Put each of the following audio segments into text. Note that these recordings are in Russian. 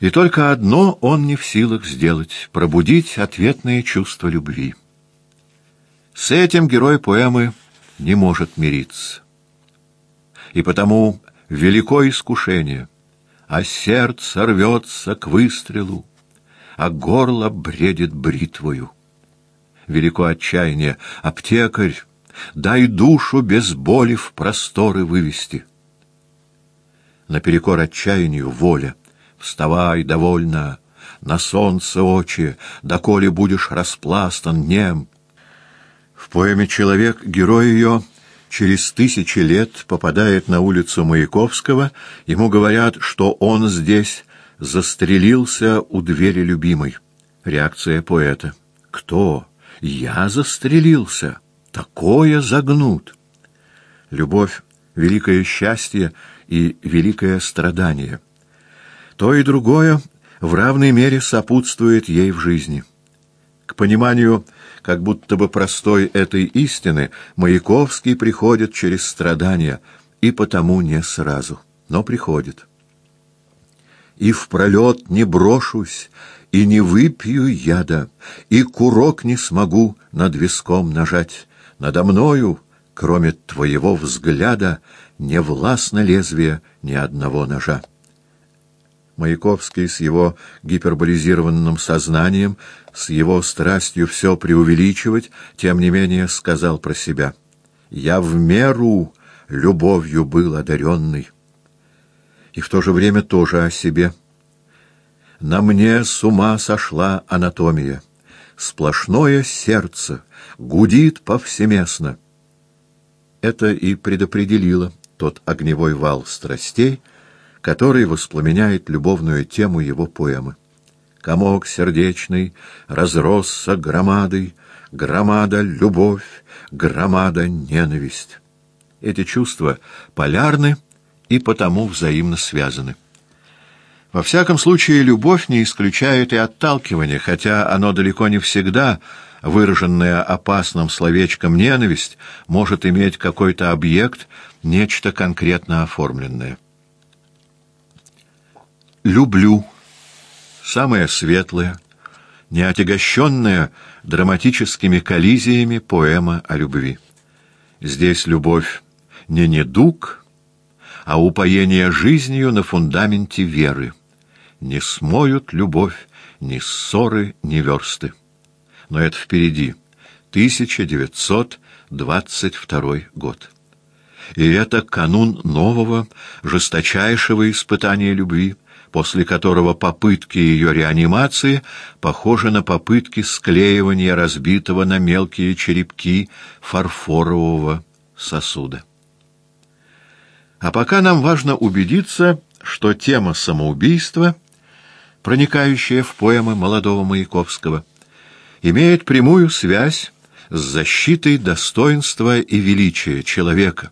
И только одно он не в силах сделать — пробудить ответные чувства любви. С этим герой поэмы не может мириться. И потому велико искушение, а сердце рвется к выстрелу, а горло бредит бритвою. Велико отчаяние, аптекарь, дай душу без боли в просторы вывести. Наперекор отчаянию воля, вставай, довольно, на солнце очи, доколе будешь распластан, нем. В поэме «Человек» герой ее через тысячи лет попадает на улицу Маяковского, ему говорят, что он здесь застрелился у двери любимой. Реакция поэта. Кто? Я застрелился. Такое загнут. Любовь — великое счастье и великое страдание. То и другое в равной мере сопутствует ей в жизни. К пониманию как будто бы простой этой истины Маяковский приходит через страдания, и потому не сразу, но приходит и в пролет не брошусь, и не выпью яда, и курок не смогу над виском нажать. Надо мною, кроме твоего взгляда, не властно лезвие ни одного ножа. Маяковский с его гиперболизированным сознанием, с его страстью все преувеличивать, тем не менее сказал про себя «Я в меру любовью был одаренный» и в то же время тоже о себе. На мне с ума сошла анатомия. Сплошное сердце гудит повсеместно. Это и предопределило тот огневой вал страстей, который воспламеняет любовную тему его поэмы. Комок сердечный разросся громадой, громада — любовь, громада — ненависть. Эти чувства полярны — и потому взаимно связаны. Во всяком случае, любовь не исключает и отталкивание, хотя оно далеко не всегда, выраженное опасным словечком «ненависть», может иметь какой-то объект, нечто конкретно оформленное. «Люблю» — самое светлое, неотягощенная драматическими коллизиями поэма о любви. Здесь любовь не недуг, а упоение жизнью на фундаменте веры. Не смоют любовь ни ссоры, ни версты. Но это впереди. 1922 год. И это канун нового, жесточайшего испытания любви, после которого попытки ее реанимации похожи на попытки склеивания разбитого на мелкие черепки фарфорового сосуда. А пока нам важно убедиться, что тема самоубийства, проникающая в поэмы молодого Маяковского, имеет прямую связь с защитой достоинства и величия человека,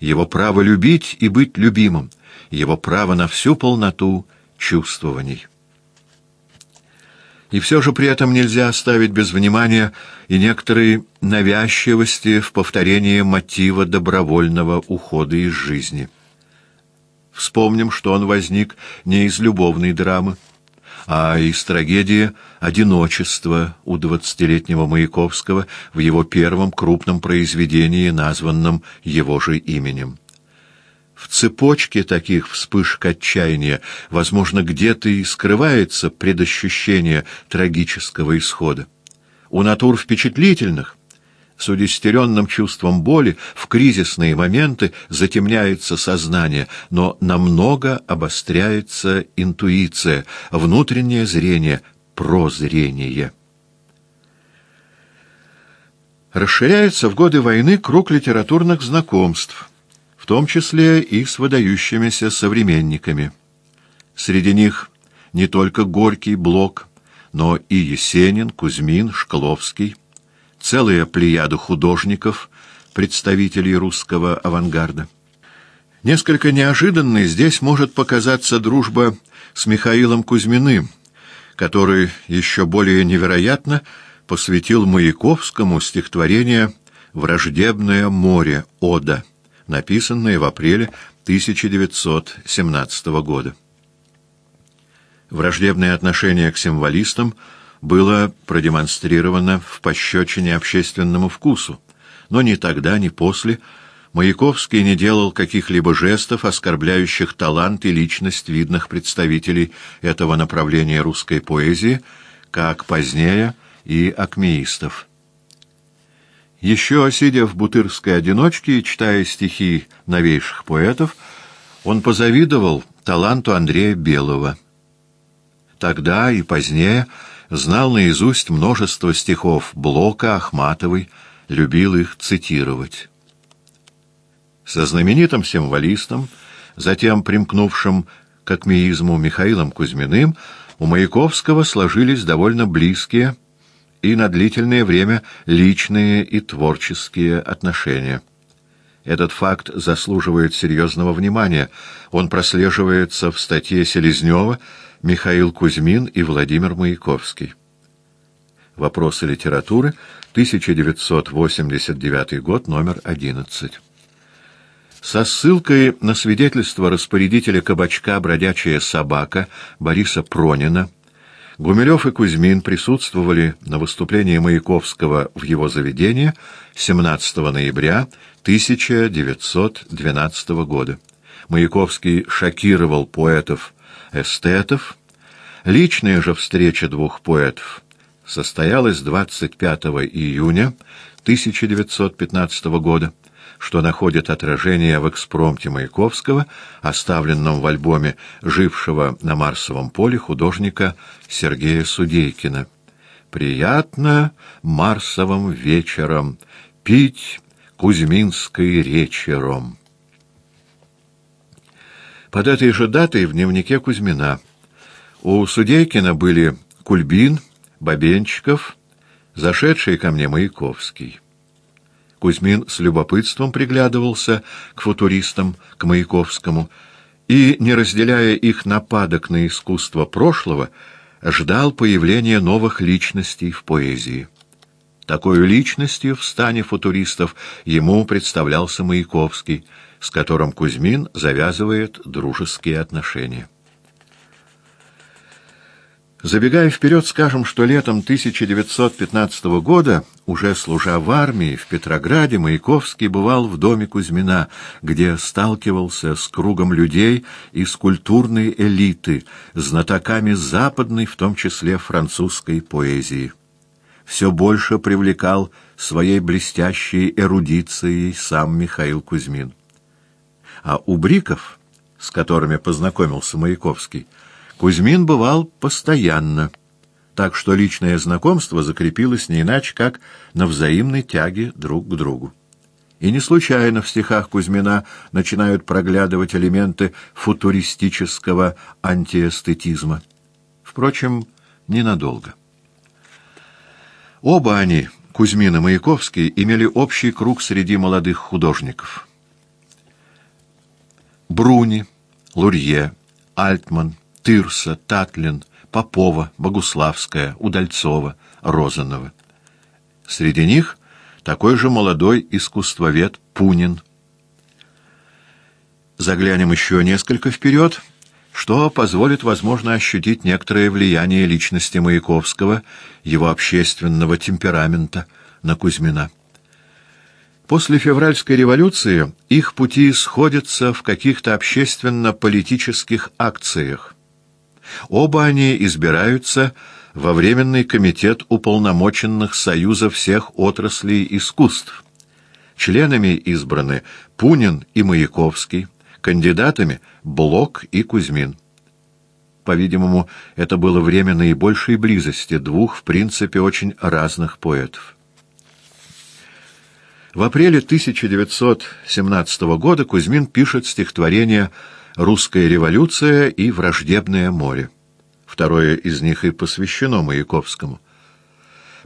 его право любить и быть любимым, его право на всю полноту чувствований. И все же при этом нельзя оставить без внимания и некоторые навязчивости в повторении мотива добровольного ухода из жизни. Вспомним, что он возник не из любовной драмы, а из трагедии одиночества у двадцатилетнего Маяковского в его первом крупном произведении, названном его же именем. В цепочке таких вспышек отчаяния, возможно, где-то и скрывается предощущение трагического исхода. У натур впечатлительных, с удестеренным чувством боли, в кризисные моменты затемняется сознание, но намного обостряется интуиция, внутреннее зрение, прозрение. Расширяется в годы войны круг литературных знакомств – том числе и с выдающимися современниками. Среди них не только Горький, Блок, но и Есенин, Кузьмин, Шкловский, целая плеяда художников, представителей русского авангарда. Несколько неожиданной здесь может показаться дружба с Михаилом Кузьминым, который еще более невероятно посвятил Маяковскому стихотворение «Враждебное море» Ода написанное в апреле 1917 года. Враждебное отношение к символистам было продемонстрировано в пощечине общественному вкусу, но ни тогда, ни после Маяковский не делал каких-либо жестов, оскорбляющих талант и личность видных представителей этого направления русской поэзии, как позднее и акмеистов. Еще сидя в бутырской одиночке и читая стихи новейших поэтов, он позавидовал таланту Андрея Белого. Тогда и позднее знал наизусть множество стихов Блока, Ахматовой, любил их цитировать. Со знаменитым символистом, затем примкнувшим к акмеизму Михаилом Кузьминым, у Маяковского сложились довольно близкие и на длительное время личные и творческие отношения. Этот факт заслуживает серьезного внимания. Он прослеживается в статье Селезнева «Михаил Кузьмин и Владимир Маяковский». Вопросы литературы, 1989 год, номер 11. Со ссылкой на свидетельство распорядителя кабачка «Бродячая собака» Бориса Пронина Гумилев и Кузьмин присутствовали на выступлении Маяковского в его заведении 17 ноября 1912 года. Маяковский шокировал поэтов-эстетов. Личная же встреча двух поэтов состоялась 25 июня 1915 года что находит отражение в экспромте Маяковского, оставленном в альбоме жившего на Марсовом поле художника Сергея Судейкина. «Приятно Марсовым вечером пить Кузьминской речером». Под этой же датой в дневнике Кузьмина у Судейкина были Кульбин, Бабенчиков, зашедший ко мне Маяковский. Кузьмин с любопытством приглядывался к футуристам, к Маяковскому, и, не разделяя их нападок на искусство прошлого, ждал появления новых личностей в поэзии. Такой личностью в стане футуристов ему представлялся Маяковский, с которым Кузьмин завязывает дружеские отношения. Забегая вперед, скажем, что летом 1915 года, уже служа в армии, в Петрограде, Маяковский бывал в доме Кузьмина, где сталкивался с кругом людей из культурной элиты, знатоками западной, в том числе французской поэзии. Все больше привлекал своей блестящей эрудицией сам Михаил Кузьмин. А у Бриков, с которыми познакомился Маяковский, Кузьмин бывал постоянно, так что личное знакомство закрепилось не иначе, как на взаимной тяге друг к другу. И не случайно в стихах Кузьмина начинают проглядывать элементы футуристического антиэстетизма. Впрочем, ненадолго. Оба они, Кузьмин и Маяковский, имели общий круг среди молодых художников. Бруни, Лурье, Альтман — Тырса, Татлин, Попова, Богуславская, Удальцова, Розанова. Среди них такой же молодой искусствовед Пунин. Заглянем еще несколько вперед, что позволит, возможно, ощутить некоторое влияние личности Маяковского, его общественного темперамента на Кузьмина. После февральской революции их пути сходятся в каких-то общественно-политических акциях. Оба они избираются во Временный комитет уполномоченных Союза всех отраслей искусств. Членами избраны Пунин и Маяковский, кандидатами Блок и Кузьмин. По-видимому, это было время наибольшей близости двух, в принципе, очень разных поэтов. В апреле 1917 года Кузьмин пишет стихотворение «Связь» «Русская революция» и «Враждебное море». Второе из них и посвящено Маяковскому.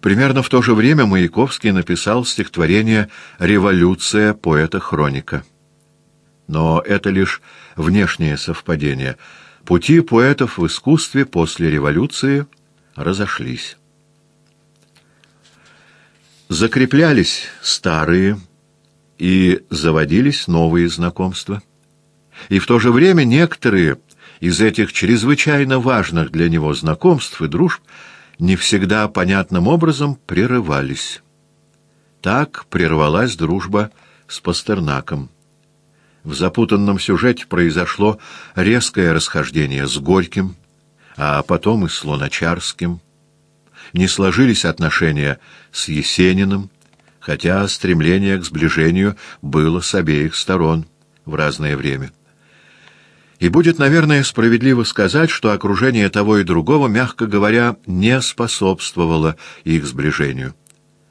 Примерно в то же время Маяковский написал стихотворение «Революция поэта-хроника». Но это лишь внешнее совпадение. Пути поэтов в искусстве после революции разошлись. Закреплялись старые и заводились новые знакомства и в то же время некоторые из этих чрезвычайно важных для него знакомств и дружб не всегда понятным образом прерывались. Так прервалась дружба с Пастернаком. В запутанном сюжете произошло резкое расхождение с Горьким, а потом и с Луначарским. Не сложились отношения с Есениным, хотя стремление к сближению было с обеих сторон в разное время. И будет, наверное, справедливо сказать, что окружение того и другого, мягко говоря, не способствовало их сближению.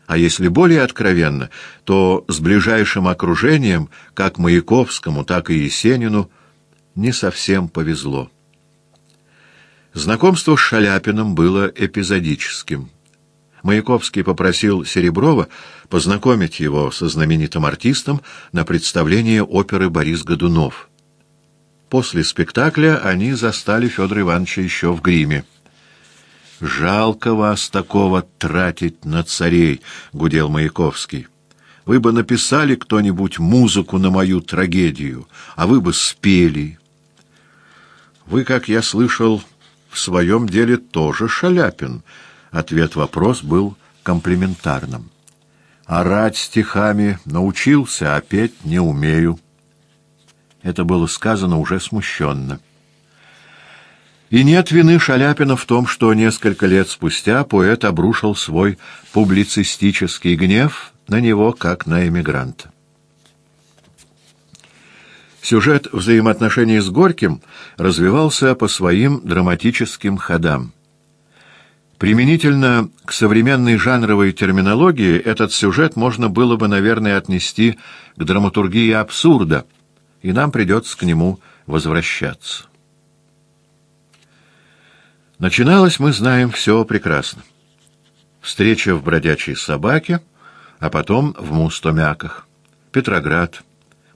А если более откровенно, то с ближайшим окружением, как Маяковскому, так и Есенину, не совсем повезло. Знакомство с Шаляпиным было эпизодическим. Маяковский попросил Сереброва познакомить его со знаменитым артистом на представлении оперы «Борис Годунов». После спектакля они застали Федора Ивановича еще в гриме. «Жалко вас такого тратить на царей», — гудел Маяковский. «Вы бы написали кто-нибудь музыку на мою трагедию, а вы бы спели». «Вы, как я слышал, в своем деле тоже Шаляпин», Ответ-вопрос был комплиментарным. «Орать стихами научился, а петь не умею». Это было сказано уже смущенно. И нет вины Шаляпина в том, что несколько лет спустя поэт обрушил свой публицистический гнев на него, как на эмигранта. Сюжет взаимоотношений с Горьким развивался по своим драматическим ходам. Применительно к современной жанровой терминологии этот сюжет можно было бы, наверное, отнести к драматургии абсурда, и нам придется к нему возвращаться. Начиналось, мы знаем, все прекрасно. Встреча в бродячей собаке, а потом в Мустомяках. Петроград.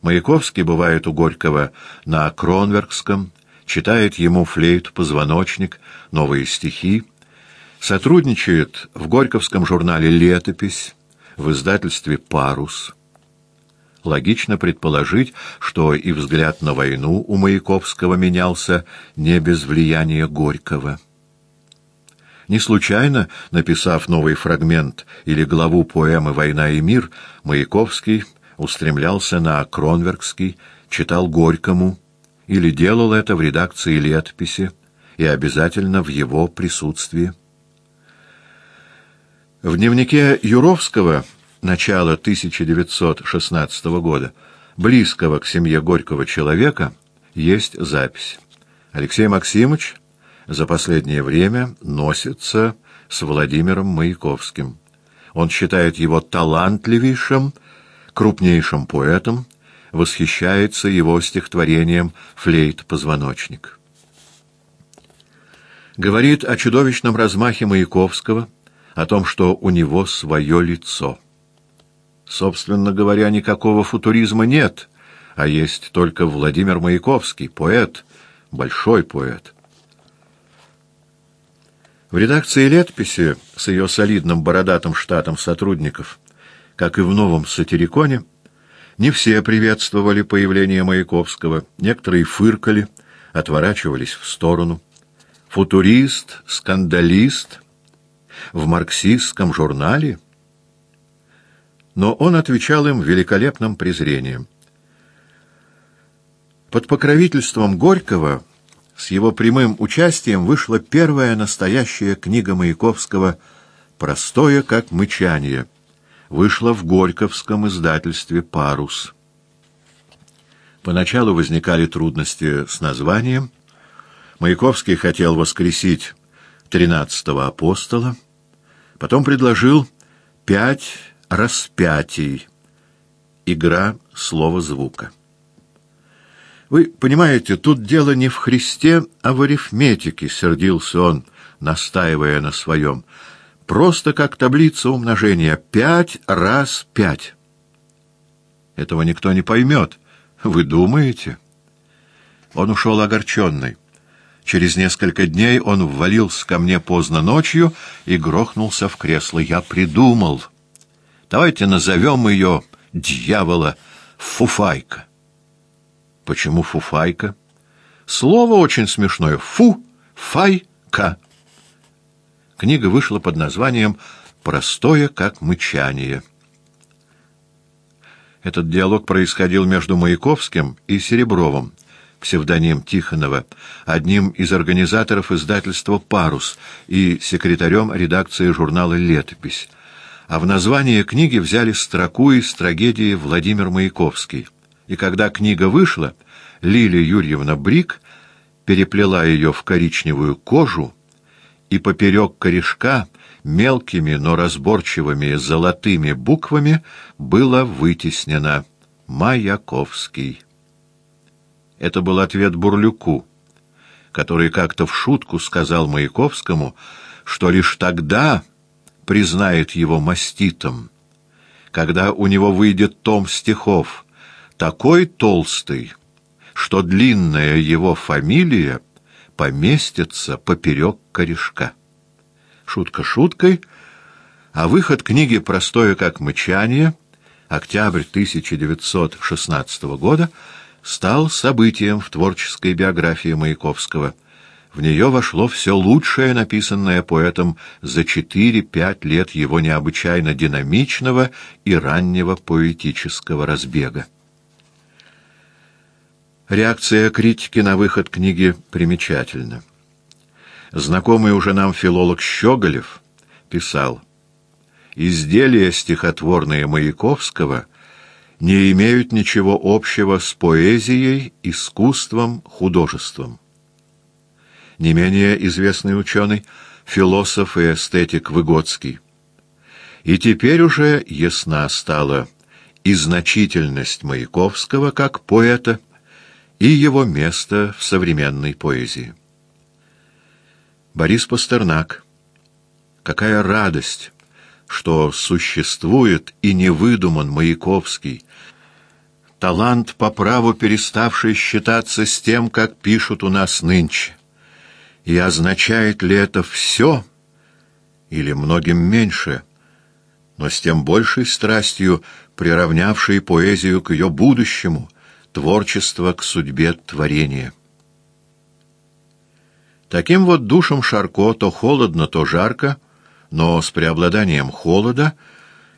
Маяковский бывает у Горького на Кронверкском, читает ему флейту «Позвоночник», новые стихи, Сотрудничает в Горьковском журнале «Летопись», в издательстве «Парус». Логично предположить, что и взгляд на войну у Маяковского менялся не без влияния Горького. Не случайно, написав новый фрагмент или главу поэмы «Война и мир», Маяковский устремлялся на Кронверкский, читал Горькому или делал это в редакции летописи и обязательно в его присутствии. В дневнике Юровского начала 1916 года, близкого к семье Горького человека, есть запись. Алексей Максимович за последнее время носится с Владимиром Маяковским. Он считает его талантливейшим, крупнейшим поэтом, восхищается его стихотворением «Флейт-позвоночник». Говорит о чудовищном размахе Маяковского – о том, что у него свое лицо. Собственно говоря, никакого футуризма нет, а есть только Владимир Маяковский, поэт, большой поэт. В редакции летописи с ее солидным бородатым штатом сотрудников, как и в новом сатириконе, не все приветствовали появление Маяковского, некоторые фыркали, отворачивались в сторону. Футурист, скандалист — в марксистском журнале? Но он отвечал им великолепным презрением. Под покровительством Горького с его прямым участием вышла первая настоящая книга Маяковского «Простое, как мычание». Вышла в Горьковском издательстве «Парус». Поначалу возникали трудности с названием. Маяковский хотел воскресить тринадцатого апостола, Потом предложил пять распятий. Игра слова-звука. Вы понимаете, тут дело не в Христе, а в арифметике, сердился он, настаивая на своем. Просто как таблица умножения. Пять раз пять. Этого никто не поймет. Вы думаете? Он ушел огорченный. Через несколько дней он ввалился ко мне поздно ночью и грохнулся в кресло. Я придумал. Давайте назовем ее дьявола Фуфайка. Почему Фуфайка? Слово очень смешное. Фу, фай, ка. Книга вышла под названием «Простое, как мычание». Этот диалог происходил между Маяковским и Серебровым, псевдоним Тихонова, одним из организаторов издательства «Парус» и секретарем редакции журнала «Летопись». А в название книги взяли строку из трагедии «Владимир Маяковский». И когда книга вышла, Лилия Юрьевна Брик переплела ее в коричневую кожу, и поперек корешка мелкими, но разборчивыми золотыми буквами было вытеснено «Маяковский». Это был ответ Бурлюку, который как-то в шутку сказал Маяковскому, что лишь тогда признает его маститом, когда у него выйдет том стихов, такой толстый, что длинная его фамилия поместится поперек корешка. Шутка шуткой, а выход книги «Простое как мычание» октябрь 1916 года стал событием в творческой биографии Маяковского. В нее вошло все лучшее, написанное поэтом за 4-5 лет его необычайно динамичного и раннего поэтического разбега. Реакция критики на выход книги примечательна. Знакомый уже нам филолог Щеголев писал, «Изделия стихотворные Маяковского не имеют ничего общего с поэзией, искусством, художеством». Не менее известный ученый, философ и эстетик Выгодский. И теперь уже ясна стала и значительность Маяковского как поэта, и его место в современной поэзии. Борис Пастернак. Какая радость, что существует и не выдуман Маяковский, талант по праву переставший считаться с тем, как пишут у нас нынче. И означает ли это все или многим меньше, но с тем большей страстью приравнявший поэзию к ее будущему — творчество к судьбе творения. Таким вот душем Шарко то холодно, то жарко, но с преобладанием холода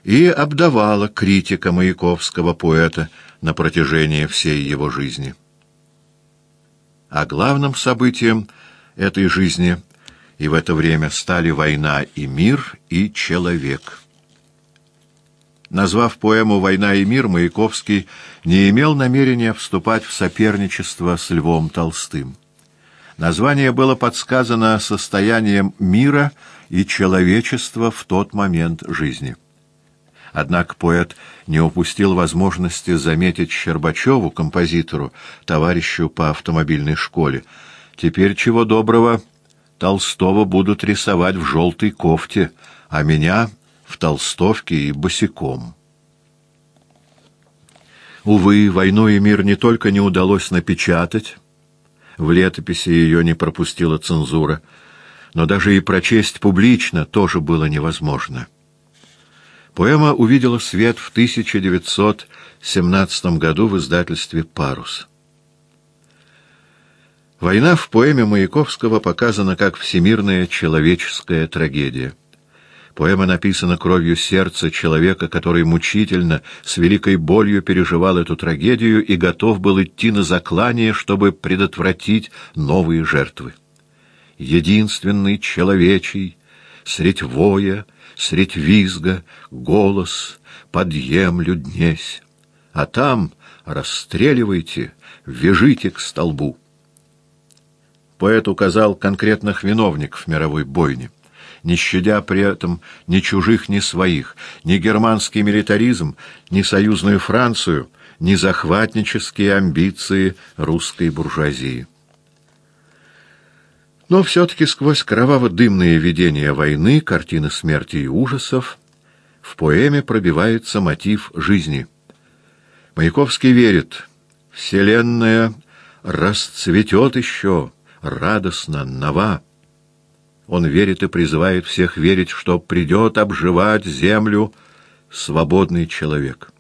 и обдавала критика маяковского поэта на протяжении всей его жизни. А главным событием этой жизни и в это время стали война и мир, и человек. Назвав поэму «Война и мир», Маяковский не имел намерения вступать в соперничество с Львом Толстым. Название было подсказано состоянием мира и человечества в тот момент жизни. Однако поэт не упустил возможности заметить Щербачеву, композитору, товарищу по автомобильной школе. Теперь, чего доброго, Толстого будут рисовать в желтой кофте, а меня в толстовке и босиком. Увы, «Войну и мир» не только не удалось напечатать, в летописи ее не пропустила цензура, но даже и прочесть публично тоже было невозможно. Поэма увидела свет в 1917 году в издательстве «Парус». Война в поэме Маяковского показана как всемирная человеческая трагедия. Поэма написана кровью сердца человека, который мучительно, с великой болью переживал эту трагедию и готов был идти на заклание, чтобы предотвратить новые жертвы. Единственный человечий, средь воя, средь визга, голос, подъемлю днесь. А там расстреливайте, вяжите к столбу. Поэт указал конкретных виновников мировой бойни не щадя при этом ни чужих, ни своих, ни германский милитаризм, ни союзную Францию, ни захватнические амбиции русской буржуазии. Но все-таки сквозь кроваво-дымные видения войны, картины смерти и ужасов, в поэме пробивается мотив жизни. Маяковский верит, Вселенная расцветет еще, радостно, нова, он верит и призывает всех верить, что придет обживать землю свободный человек.